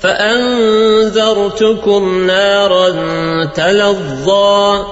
فأنذرتكم نارا تلظى